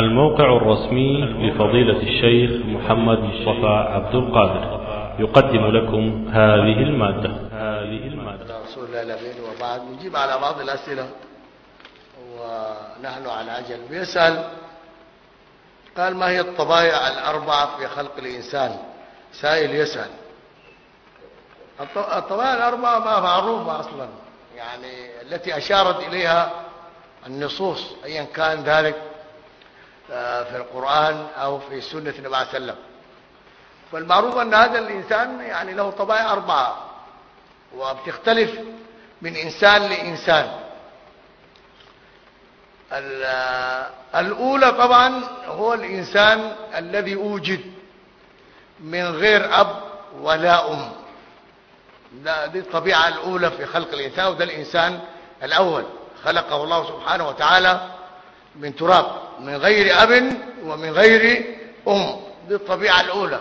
الموقع الرسمي لفضيلة الشيخ محمد مصطفى عبد القادر. يقدم لكم هذه المادة. هذه المادة رسول الله الأمين وبعد نجيب على بعض الأسئلة. ونحن على عجل بيسأل قال ما هي الطبائع الأربعة في خلق الإنسان؟ سائل يسأل. الط- الطبائع الأربعة ما معروفة أصلا. يعني التي أشارت إليها النصوص أيا كان ذلك في القرآن أو في سنة النبي عليه وسلم. فالمعروف أن هذا الإنسان يعني له طبائع أربعة وبتختلف من إنسان لإنسان. ال- الأولى طبعا هو الإنسان الذي أوجد من غير أب ولا أم. ده دي الطبيعة الأولى في خلق الإنسان وده الإنسان الأول. خلقه الله سبحانه وتعالى من تراب من غير أب ومن غير أم دي الطبيعة الأولى.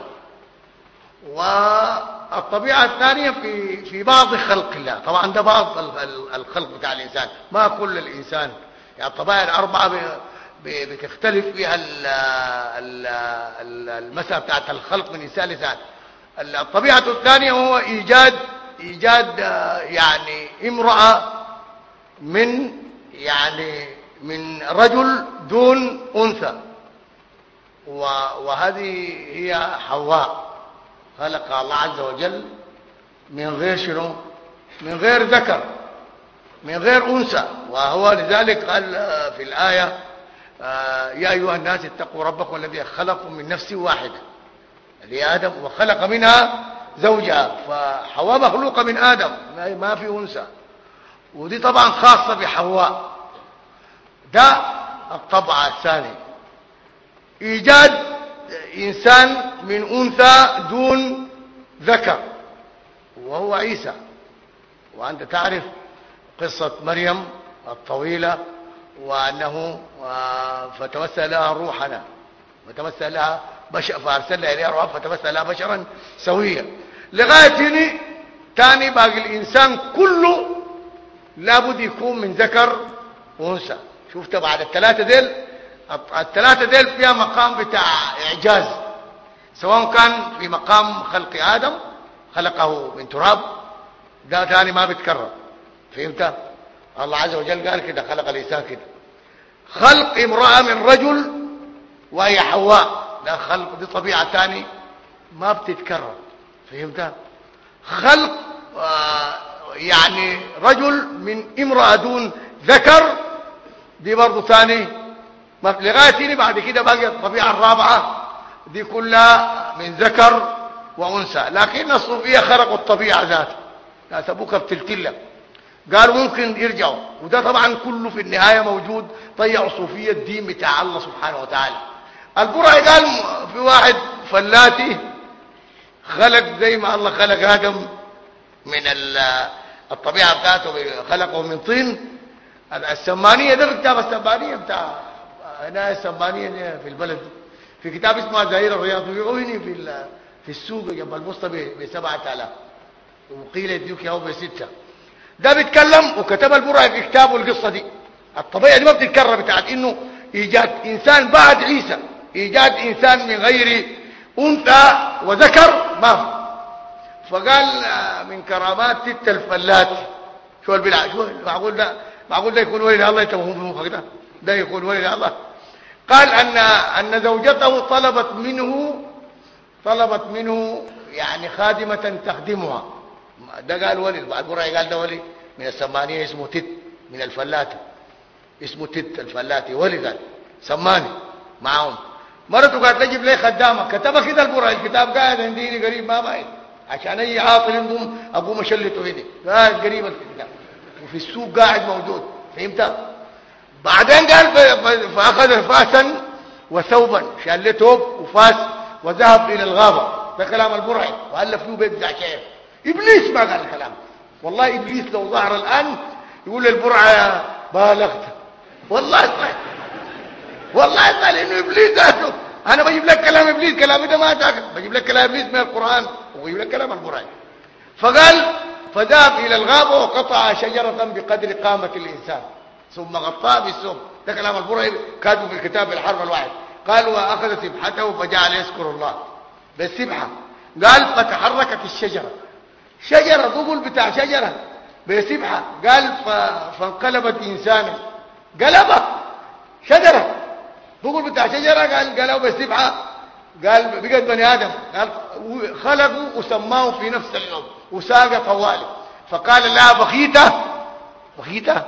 والطبيعة الثانية في في بعض خلق الله. طبعا ده بعض ال- ال- الخلق بتاع الإنسان. ما كل الإنسان. يعني الطبائع الأربعة بتختلف فيها ال- ال- ال- المسألة بتاعت الخلق من إنسان لإنسان. الطبيعة الثانية هو إيجاد إيجاد آه، يعني امرأة من يعني من رجل دون أنثى. وهذه هي حواء خلق الله عز وجل من غير شنو؟ من غير ذكر من غير أنثى. وهو لذلك قال آه، في الآية آه، يا أيها الناس اتقوا ربكم الذي خلقكم من نفس واحدة اللي هي آدم وخلق منها زوجها. فحواء مخلوقة من آدم ما- ما في أنثى. ودي طبعا خاصة بحواء. ده الطبع الثاني إيجاد إنسان من أنثى دون ذكر وهو عيسى. وأنت تعرف قصة مريم الطويلة وأنه آه، فتمثل لها روحنا. فتمثل لها بشر فأرسلنا إليها روحا فتمثل لها بشرا سويا. لغاية هنا تاني باقي الإنسان كله لابد يكون من ذكر وانثى شفت بعد الثلاثة ديل؟ الثلاثة ديل فيها مقام بتاع إعجاز. سواء كان في مقام خلق آدم خلقه من تراب ده ثاني ما بيتكرر. فهمت؟ الله عز وجل قال كده خلق الإنسان كده. خلق امرأة من رجل وهي حواء. ده خلق دي طبيعة ثاني ما بتتكرر. فهمت؟ خلق آه، يعني رجل من امرأة دون ذكر دي برضو ثاني لغاية هنا بعد كده باقي الطبيعة الرابعة دي كلها من ذكر وأنثى. لكن الصوفية خرقوا الطبيعة ذاتها. ناس أبوك بتلتلة قالوا ممكن يرجعوا. وده طبعا كله في النهاية موجود. طيعوا صوفية الدين بتاع الله سبحانه وتعالى. البرعي قال في واحد فلاتي خلق زي ما الله خلق آدم من ال- الطبيعة بتاعته خلقه من طين. السمانية ده في كتاب السمانية بتاع هنا السمانية دي في البلد. في كتاب اسمه زهير الرياض يعوني في في السوق جنب البسطة ب 7000 وقيل يديك ياهو بستة. ده بيتكلم وكتب البرعي في كتابه القصة دي. الطبيعة دي ما بتتكرر بتاعت إنه إيجاد إنسان بعد عيسى إيجاد إنسان من غير أنثى وذكر ما فقال آه، من كرامات ست الفلات. شو البلع شو معقول ده؟ معقول ده يكون ولي الله يتوهم في مخك ده. ده يكون ولي الله. قال ان أن زوجته طلبت منه طلبت منه يعني خادمة تخدمها. ده قال ولي البرعي قال ده ولي. من السمانية اسمه تت من الفلاتة. اسمه تت الفلاتي ولي قال. سماني معاهم. مرته قالت لي جيب لي خدامة. كتبها كده البرعي الكتاب قاعد عندي قريب ما باين عشان أي عاطل عندهم أقوم أشلته هنا. قاعد قريب الكتاب. وفي السوق قاعد موجود فهمت؟ بعدين قال فأخذ فاسا وثوبا شال له ثوب وفاس وذهب إلى الغابة ده كلام البرعي وألف له بيت بتاع شعر إبليس ما قال الكلام. والله إبليس لو ظهر الآن يقول للبرعي بالغت. والله صحيح والله قال إنه إبليس قاله أنا بجيب لك كلام إبليس كلامي ده ما تاكل بجيب لك كلام إبليس من القرآن وبجيب لك كلام القران فقال فذهب إلى الغابة وقطع شجرة بقدر قامة الإنسان. ثم غطاها بالثوب ده كلام البرعي كاتبه في الكتاب الحرب الواحد. قال وأخذ سبحته فجعل يذكر الله. بالسبحه قال فتحركت الشجرة. شجرة ضبل بتاع شجرة. بسبحه قال فانقلبت انسانا. قلبه. شجرة. ضبل بتاع شجرة. قال قالوا بسبحه قال بقت بني آدم. قال خلقوا وسماه في نفس اليوم. وساق طوالي. فقال لا بخيتة. بخيتة؟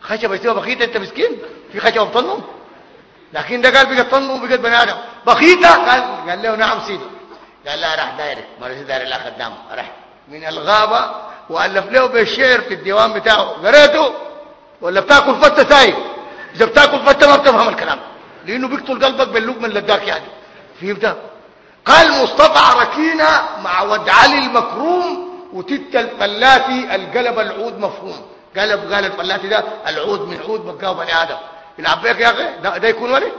خشبه يسوى بخيتة أنت مسكين؟ في خشبه بطنهم لكن ده قال بقت طنه وبقت بني آدم. بخيتة؟ قال قال له نعم سيدي. قال لا راح دايرك. ما رسي داير لا خدام راح. من الغابة وألف له بالشعر في الديوان بتاعه. قريته؟ ولا بتاكل فتة سايق إذا بتاكل فتة ما بتفهم الكلام. لأنه بيقتل قلبك باللقمة اللي اداك يعني. فهمت؟ قال مصطفى ركينا مع ود علي المكروم وتت الفلاتي القلب العود مفهوم. قلب قال الفلاتي ده العود من عود بقاه بني آدم. يلعب بيك يا أخي؟ ده, ده يكون ولي؟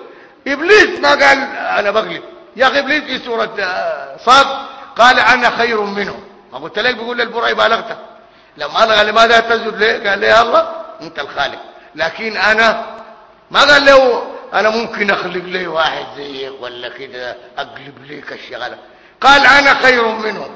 إبليس ما قال أنا بغلب. يا أخي إبليس في سورة صاد قال أنا خير منه. ما قلت لك؟ بيقول للبرعي بالغت لما أنا قال لماذا تسجد ليه قال لي يا الله أنت الخالق. لكن أنا ما قال له أنا ممكن أخلق لي واحد زيك ولا كده أقلب ليك الشغله قال أنا خير منه.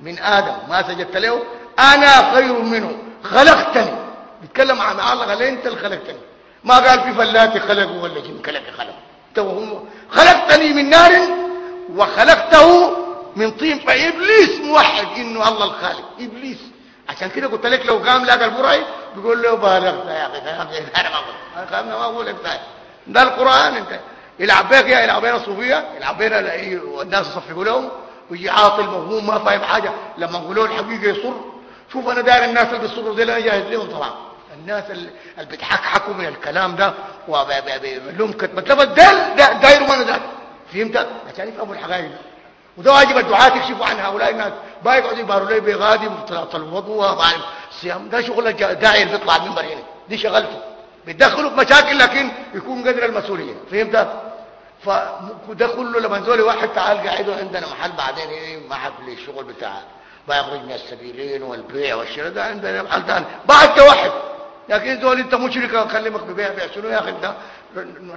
من آدم. ما سجدت له. أنا خير منه. خلقتني. بيتكلم عن الله. قال أنت اللي خلقتني. ما قال في فلاتي خلقه ولا جن خلق. توهم خلقتني من نار وخلقته من طين. فإبليس موحد إنه الله الخالق. إبليس. عشان كده قلت لك لو قام لقى البرعي بيقول له بالغت يا أخي أنا ما أقول. أنا ما أقول لك ده القرآن أنت. يلعب بيك يا يلعب بين الصوفية. يلعب بين الناس يصفقوا لهم. ويجي عاطل موهوم ما فاهم حاجة. لما نقول له الحقيقة يصر. شوف أنا داير الناس اللي بيصروا دي أنا جاهز لهم طبعا الناس اللي بتحكحكوا من الكلام ده وبيعملوا كتمه لما ده دايروا من ذاك فهمت؟ عشان يفهموا الحقائق وده واجب الدعاة يكشفوا عن هؤلاء الناس. ما يقعدوا يباروا لي بغادي وصلاه الوضوء الصيام ده شغل الداعي اللي بيطلع المنبر هنا. دي شغلته. بيدخلوا في مشاكل لكن يكون قدر المسؤولية. فهمت؟ فده كله لما نقول واحد تعال قاعدوا عندنا محل بعدين إيه محل الشغل بتاع بيع رجل السبيلين والبيع والشراء ده عندنا محل ثاني بعد واحد. لكن دول انت مشرك اكلمك ببيع بيع. شنو يا أخي؟ انت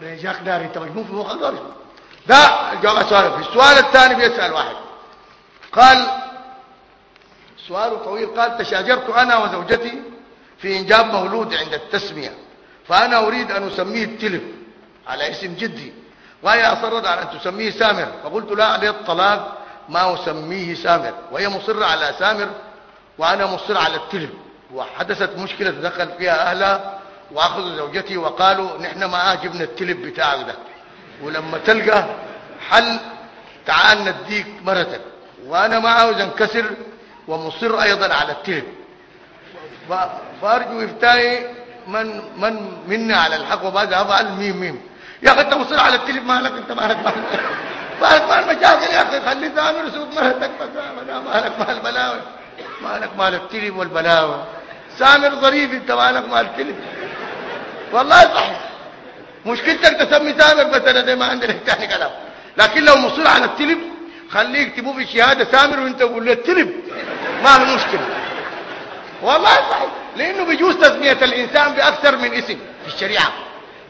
رجاك داري انت مجنون في مخك ده ده الجواب السؤال السؤال الثاني بيسأل واحد. قال سؤاله طويل. قال تشاجرت أنا وزوجتي في إنجاب مولود عند التسمية فأنا أريد أن أسميه التلف على اسم جدي. وهي أصرت على ان تسميه سامر. فقلت لا عليه الطلاق ما أسميه سامر. وهي مصرة على سامر وأنا مصر على التلف وحدثت مشكلة تدخل فيها أهلها وأخذوا زوجتي وقالوا نحن ما عاجبنا التلف بتاعك ده. ولما تلقى حل تعال نديك مرتك. وأنا ما عاوز انكسر ومصر أيضا على التلف فأرجو افتاي من من منا على الحق. وما افعل ميم ميم. يا أخي أنت مصر على التلف مالك أنت مالك مالك. مالك مال المشاكل يا أخي خلي ثاني سوق مرتك مالك مال البلاوي. مالك مال التلف والبلاوي. سامر ظريف أنت مالك مال التلف والله صحيح مشكلتك تسمي سامر بس أنا دي ما عندنا تاني كلام. لكن لو مصر على التلف خليه يكتبوه في الشهادة سامر وأنت قول له التلف ما في مشكلة. والله صحيح لأنه بيجوز تسمية الإنسان بأكثر من اسم في الشريعة.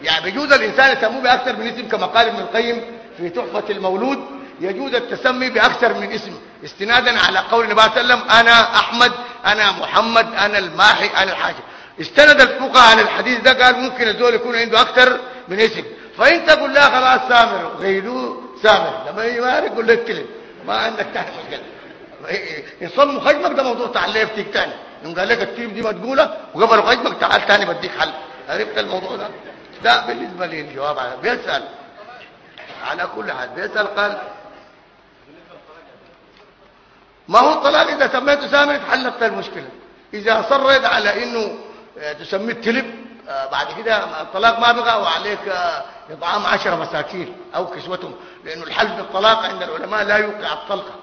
يعني بيجوز الإنسان يسموه بأكثر من اسم كما قال ابن القيم في تحفة المولود يجوز التسمي بأكثر من اسم استنادا على قول النبي صلى الله عليه وسلم أنا أحمد أنا محمد أنا الماحي أنا الحاجة استند الفقهاء على الحديث ده قال ممكن الزول يكون عنده أكثر من اسم. فانت قول لا خلاص سامر غيروه سامر لما يمارك قول له اتكلم ما عندك تحت مشكله يصموا خشمك ده موضوع تعال يفتيك تاني. يوم قال لك التيم دي ما تقولها وقبلوا خشمك تعال تاني بديك حل. عرفت الموضوع ده؟ ده بالنسبة لي الجواب على بيسأل. على كل حال بيسأل قال ما هو الطلاق؟ إذا سميته سامر اتحلت المشكلة. إذا اصرت على إنه تسميه تلب بعد كده الطلاق ما بقى وعليك إطعام عشرة مساكين أو كسوتهم. لأنه الحلف بالطلاق عند العلماء لا يوقع الطلقه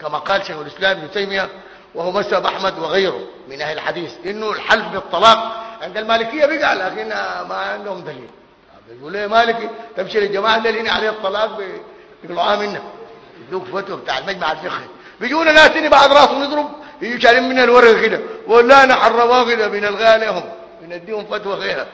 كما قال شيخ الإسلام ابن تيمية وهو مذهب أحمد وغيره من أهل الحديث إنه الحلف بالطلاق عند المالكية بقى لكن ما عندهم دليل. بيقول لي مالكي تمشي للجماعة اللي هنا عليه الطلاق بيقولوا منك يدوك فتوى بتاع المجمع الفقهي. بيجونا ناس هنا بعد راسهم يضرب يجوا شارين من الورقه كده. ولا أنا حرموه كده من الغالي هم بنديهم فتوى غيرها.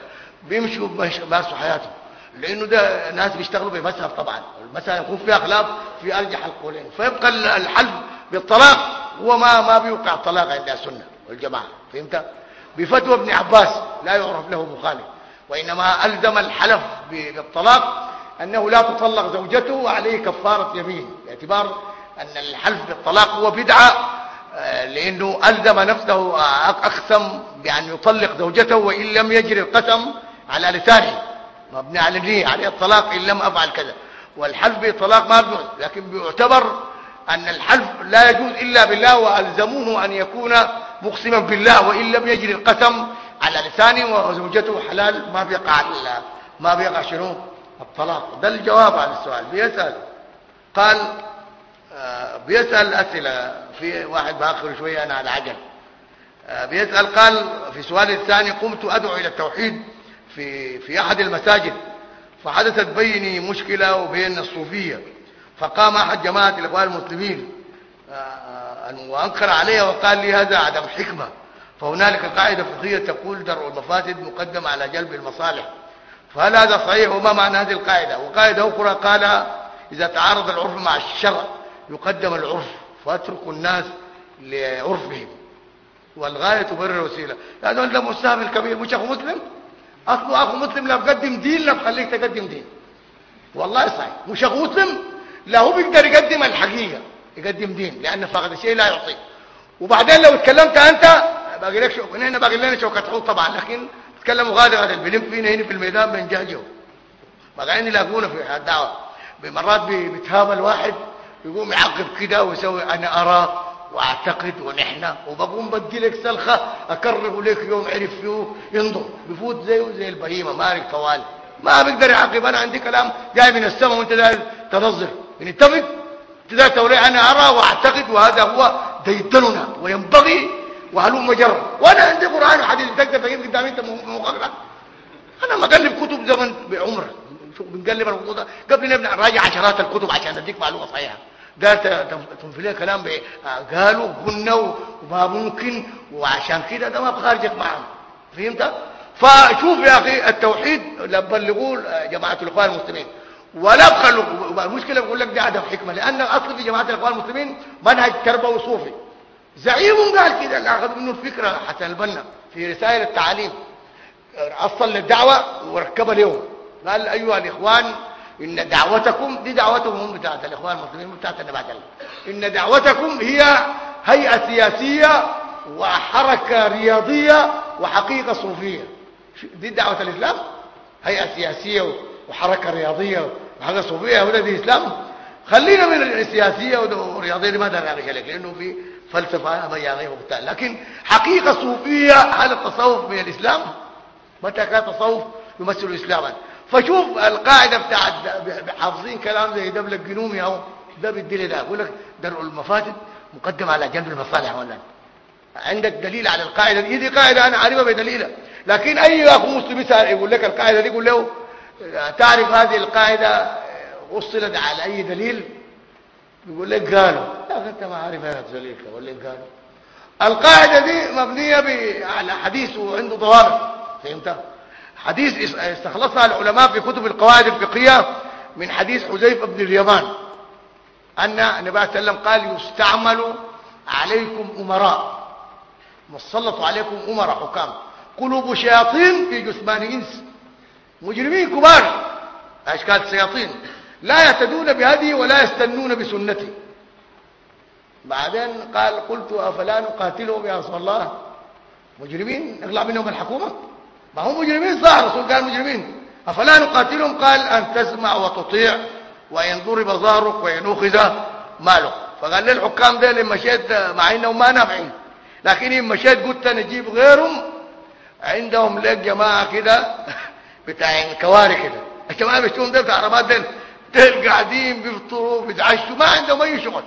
بيمشوا بمارسوا حياتهم. لأنه ده ناس بيشتغلوا بمذهب طبعا. المسألة يكون فيها خلاف في أرجح القولين. فيبقى الحلف بالطلاق هو ما ما بيوقع الطلاق عند السنة والجماعة. فهمت؟ بفتوى ابن عباس لا يعرف له مخالف. وإنما ألزم الحلف بالطلاق أنه لا تطلق زوجته وعليه كفارة يمين باعتبار أن الحلف بالطلاق هو بدعة آه، لأنه ألزم نفسه آه، أقسم بأن يطلق زوجته وإن لم يجري القسم على لسانه. مبني على النية عليه الطلاق إن لم أفعل كذا. والحلف بالطلاق ما بيجوز لكن بيعتبر أن الحلف لا يجوز إلا بالله وألزموه أن يكون مقسما بالله وإن لم يجري القسم على لسانه وزوجته حلال ما بيقع ما بيقع شنو؟ الطلاق. ده الجواب على السؤال. بيسأل. قال آه، بيسأل أسئلة. في واحد بآخر شوية أنا على عجل. آه، بيسأل قال في سؤال الثاني قمت أدعو إلى التوحيد في في أحد المساجد فحدثت بيني مشكلة وبين الصوفية فقام أحد جماعة الإخوان المسلمين آه، وأنكر علي وقال لي هذا عدم حكمة. فهنالك قاعدة فقهية تقول درء المفاسد مقدم على جلب المصالح. فهل هذا صحيح وما معنى هذه القاعدة؟ وقاعدة أخرى قال إذا تعارض العرف مع الشرع يقدم العرف فاتركوا الناس لعرفهم. والغاية تبرر الوسيلة. هذا ده مستهبل كبير. مش أخو مسلم؟ اصله أخو مسلم لا بقدم دين لا بخليك تقدم دين. والله صحيح. مش أخو مسلم؟ لا هو بيقدر يقدم الحقيقة. يقدم دين لأن فقد الشيء لا يعطي. وبعدين لو اتكلمت أنت باقي لك شوك هنا باقي لنا شوكة حوت طبعا لكن تكلموا غادر البلم فينا هنا في الميدان بنجاجه باقيين يلاقونا في الدعوة. بمرات بيتهاب الواحد يقوم يعقب كده ويسوي أنا أرى وأعتقد ونحن. وبقوم بدي لك سلخة أكرر لك يوم عرف فيه ينظر. بفوت زيه زي البهيمة مارك طوال. ما بيقدر يعقب. أنا عندي كلام جاي من السماء وأنت داير تنظر. بنتفق تدا توري أنا أرى وأعتقد وهذا هو ديدننا وينبغي وهلوم مجرد وأنا عندي قرآن وحديث تقدر تجيب قدامي أنت مقرر أنا ما قلب كتب زمن بعمر. بنقلب الخطوط قبل نبدا نراجع عشرات الكتب عشان أديك معلومة صحيحة. قال تنفي لي كلام قالوا قلنا وما ممكن وعشان كده ده ما بخارجك معهم. فهمت؟ فشوف يا أخي التوحيد بلغوه جماعة الإخوان المسلمين. ولا بخلوا المشكلة بقول لك دي عدم حكمة لأن أصل في جماعة الإخوان المسلمين منهج تربوي صوفي زعيم قال كده اللي أخذ منه الفكرة حسن البنا في رسائل التعليم. أصل للدعوة وركبها اليوم. قال أيها الإخوان إن دعوتكم دي دعوتهم هم بتاعت الإخوان المسلمين بتاعت النبي إن دعوتكم هي هيئة سياسية وحركة رياضية وحقيقة صوفية. دي دعوة الإسلام؟ هيئة سياسية وحركة رياضية وحقيقه صوفيه وده دي اسلام خلينا من السياسية والرياضية ما ده لك؟ لأنه في فلسفة بيانيه وبتاع لكن حقيقة صوفية هل التصوف من الإسلام متى كان التصوف يمثل إسلاما. فشوف القاعدة بتاعت حافظين كلام زي دبل الجنومي اهو ده بيدي ده يقول لك درء المفاسد مقدم على جلب المصالح ولا عندك دليل على القاعدة دي. دي قاعدة أنا عارفها بدليلها لكن أي اخو مسلم يقول لك القاعدة دي يقول له تعرف هذه القاعدة وصلت على أي دليل؟ يقول لك قالوا. لا أنت ما عارف هذا الدليل يقول لك قالوا. القاعدة دي مبنية على حديث وعنده ضوابط. فهمتها حديث استخلصها العلماء في كتب القواعد الفقهية من حديث حذيفة بن اليمان. أن النبي صلى الله عليه وسلم قال يستعمل عليكم أمراء. مسلط عليكم أمراء حكام. قلوب شياطين في جثمان إنس. مجرمين كبار أشكال الشياطين لا يهتدون بهدي ولا يستنون بسنتي. بعدين قال قلت أفلا نقاتلهم يا رسول الله؟ مجرمين نطلع منهم الحكومة؟ ما هم مجرمين صح الرسول قال مجرمين. أفلا نقاتلهم؟ قال أن تسمع وتطيع وإن ضرب ظهرك وإن أخذ مالك. فقال للحكام ده لما مشيت مع انهم ما نافعين. لكن لما مشيت قلت نجيب غيرهم. عندهم لك جماعة كده. بتاع كوارث كده. الجماعه بيشتون ده بتاع عربات ده دول؟ قاعدين بيفطروا بيتعشوا ما عندهم أي شغل.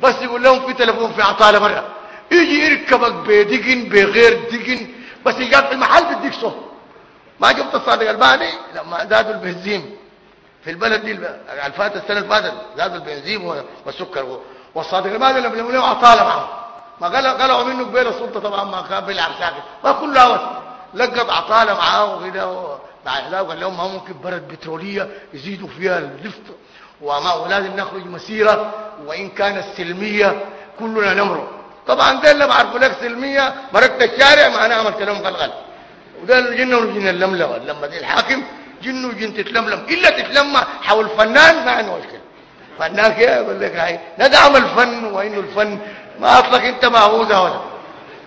بس يقول لهم في تليفون في عطالة برا يجي يركبك بدقن بغير دقن. بس يجاب في المحل بديك صوت. ما جبت الصادق الباني لما زادوا البنزين. في البلد دي الفاتت السنة اللي فاتت زادوا البنزين والسكر والصادق الباني لما له عطالة معهم. ما قالوا منه قبيل السلطة طبعا ما كان بيلعب ساكت ما كله لقط عطالة معاه وكده بعد ذلك قال لهم ما ممكن برد بترولية يزيدوا فيها اللفت وما ولازم نخرج مسيرة وإن كانت سلمية كلنا نمرق. طبعا ده اللي بعرفوا لك سلمية مرقت الشارع ما أنا عملت لهم غلغل وده الجن والجن اللملمه لما دي الحاكم جن وجن تتلملم. إلا تتلمى حول فنان ما عنده مشكلة. فنان كده يقول لك هاي ندعم الفن وإنه الفن ما أطلق أنت معوزه ولا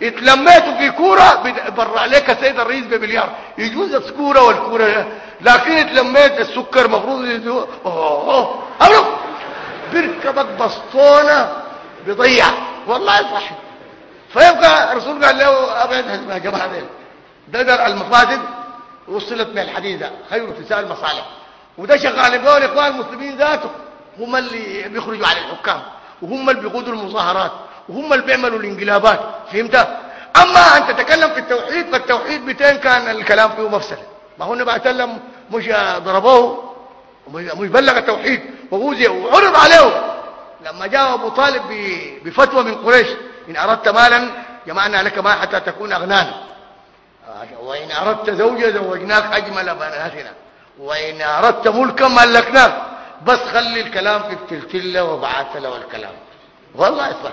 اتلميتوا في كورة برا عليك السيد الرئيس بمليار. يجوز الكوره والكورة. لكن اتلميت السكر مفروض يدو أوه. اوه بيركبك بسطونة بيضيع والله صح. فيبقى الرسول قال له ابعد يا جماعة ده ده المفاسد وصلت من الحديث ده. خير اتساع المصالح. وده شغال بقول إخوان المسلمين ذاته. هم اللي بيخرجوا على الحكام. وهم اللي بيقودوا المظاهرات. وهم اللي بيعملوا الانقلابات فهمت؟ أما أن تتكلم في التوحيد فالتوحيد 200 كان الكلام فيه مفصل ما هو النبي سلم مش ضربوه مش بلغ التوحيد وغوزي وعرض عليه لما جاء أبو طالب بفتوى من قريش إن أردت مالا جمعنا لك ما حتى تكون اغنانا وإن أردت زوجة زوجناك أجمل بناتنا. وإن أردت ملكا ملكناك. بس خلي الكلام في التلتلة وبعث له الكلام. والله صح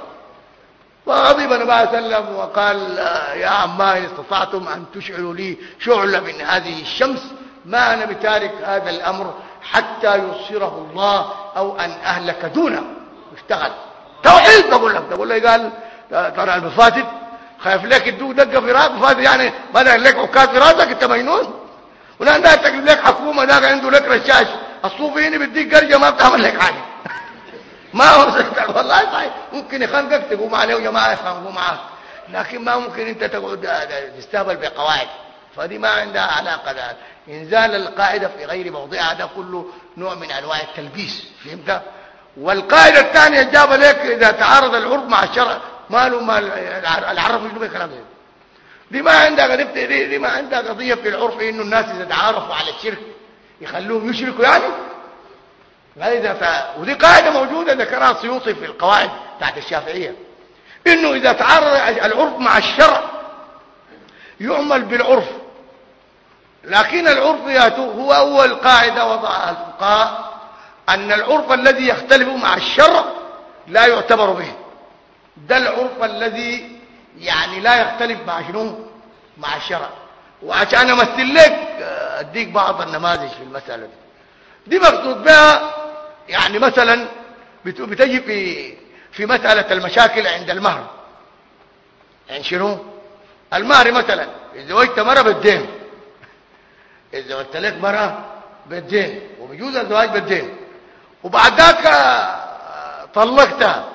وغضب النبي صلى الله عليه وسلم وقال يا عما إن استطعتم أن تشعلوا لي شعلة من هذه الشمس ما أنا بتارك هذا الأمر حتى يصيره الله أو أن أهلك دونه. اشتغل. توحيد بقول لك؟ بقول لي قال ترى المفاتد خايف لك يدوك دقة في رأسك. مفاتد يعني ما داير لك عكاز في رأسك أنت مجنون. ده تجيب لك حكومة ده عنده لك رشاش. الصوفي هنا بيديك قرجة ما بتعمل لك حاجة. ما هو والله صحيح ممكن يخنقك تقوم عليه جماعة يخنقوا معاك. لكن ما ممكن انت تقعد تستهبل بقواعد. فدي ما عندها علاقة ده انزال القاعدة في غير موضعها ده كله نوع من أنواع التلبيس فهمت؟ والقاعدة الثانية جاب لك إذا تعارض العرف مع الشرع ماله ما العرف شنو بالكلام ده دي ما عندها دي, دي ما عندها قضية في العرف إنه الناس إذا تعارفوا على الشرك يخلوهم يشركوا يعني؟ فإذا ف... ودي قاعدة موجودة ذكرها السيوطي في القواعد بتاعت الشافعية. إنه إذا تعارض العرف مع الشرع يعمل بالعرف. لكن العرف هو أول قاعدة وضعها الفقهاء أن العرف الذي يختلف مع الشرع لا يعتبر به. ده العرف الذي يعني لا يختلف مع شنو؟ مع الشرع. وعشان أمثل لك أديك بعض النماذج في المسألة دي. دي مقصود بها يعني مثلا بتجي في في مسألة المشاكل عند المهر. يعني شنو؟ المهر مثلا إذا زوجت مرة بالدين إذا زوجت لك مرة بالدين وبيجوز الزواج بالدين وبعد ذاك طلقتها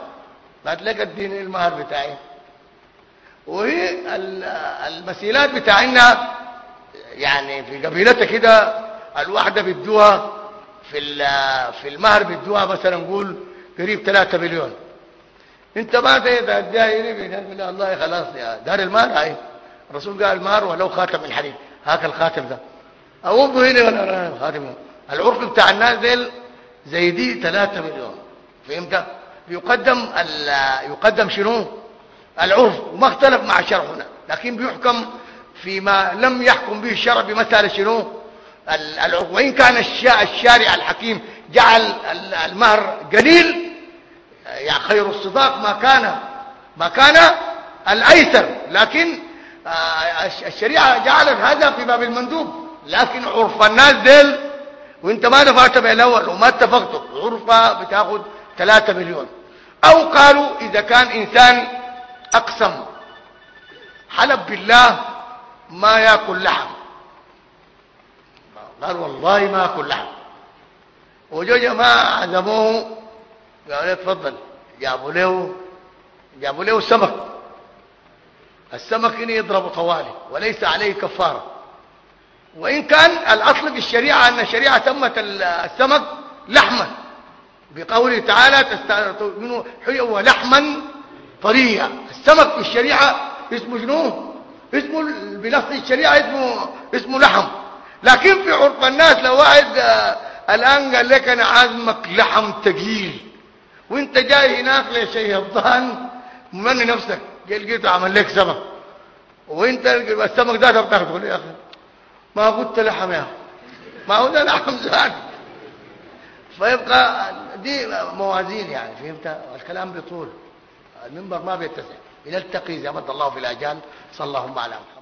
بعد لك الدين المهر بتاعي. وهي المسيلات بتاعنا يعني في قبيلتها كده الواحدة بيدوها في في المهر بيدوها مثلا نقول قريب 3 مليون. انت ما تقدر تديها يقول الله خلاص يا دار المال هاي. الرسول قال المهر ولو خاتم من حديد هاك الخاتم ده. أو هنا ولا خاتم العرف بتاع الناس زي دي 3 مليون. فهمت؟ يقدم يقدم شنو؟ العرف. وما اختلف مع الشرع هنا لكن بيحكم فيما لم يحكم به الشرع بمساله شنو؟ وإن كان الشارع الحكيم جعل المهر قليل يعني خير الصداق ما كان ما كان الأيسر لكن الشريعة جعلت هذا في باب المندوب. لكن عرف الناس ديل وإنت ما دفعت بالاول وما اتفقتوا عرفه بتاخذ 3 مليون. أو قالوا إذا كان إنسان أقسم حلف بالله ما يأكل لحم. قال والله ما أكل لحم. وجو جماعة عزموه قالوا له اتفضل جابوا له جابوا له سمك. السمك هنا يضرب طوالي وليس عليه كفارة. وإن كان الأصل في الشريعة أن الشريعة تمت السمك لحما. بقوله تعالى تستعرض منه حيوا لحما طريا. السمك في الشريعة اسمه شنو؟ اسمه بلفظ الشريعة اسمه اسمه لحم. لكن في عرف الناس لو واحد الآن قال لك أنا عازمك لحم ثقيل وأنت جاي هناك لشيطان من نفسك. قال لقيته عمل لك سمك. وأنت السمك ذاته بتاخده يا أخي ما قلت لحم يا ما هو ده لحم ذاته فيبقى دي موازين يعني فهمت؟ الكلام بيطول. المنبر ما بيتسع. لنلتقي زي ما الله في الاجال صلى اللهم على محمد.